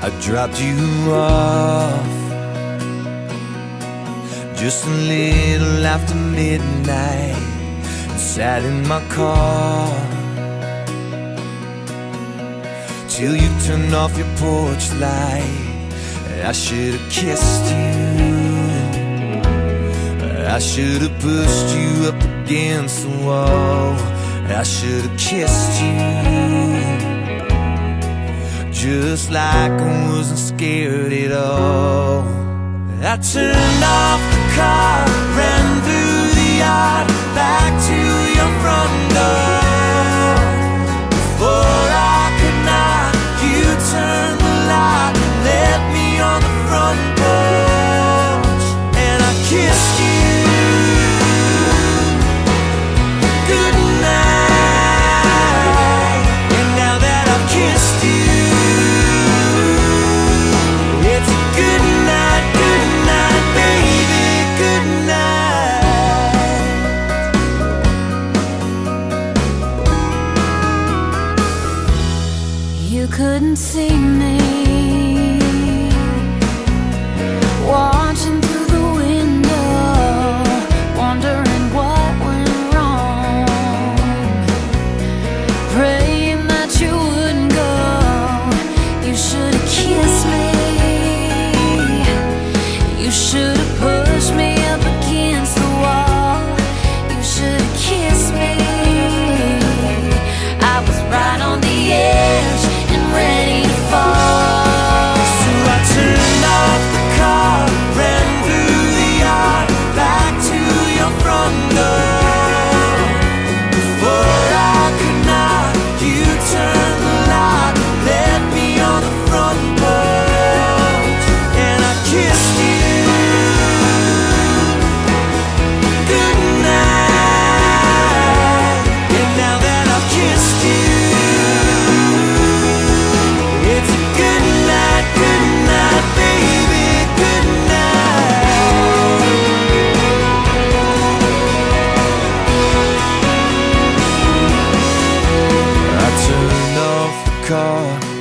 I dropped you off just a little after midnight and sat in my car till you turned off your porch light. I should have kissed you. I should have pushed you up against the wall. I should have kissed you. Just like I wasn't scared at all. I turned off the car, couldn't see me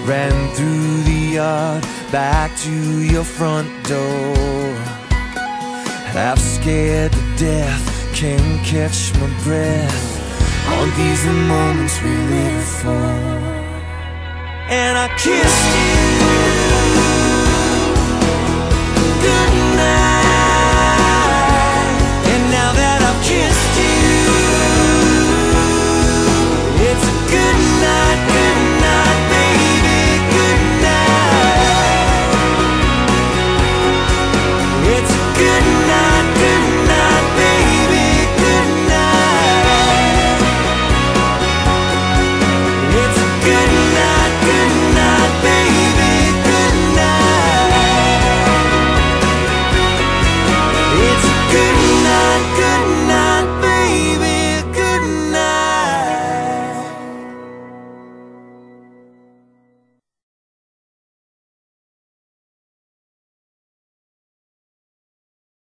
ran through the yard, back to your front door. Half scared to death, can't catch my breath. On these the moments we live for and I kissed you.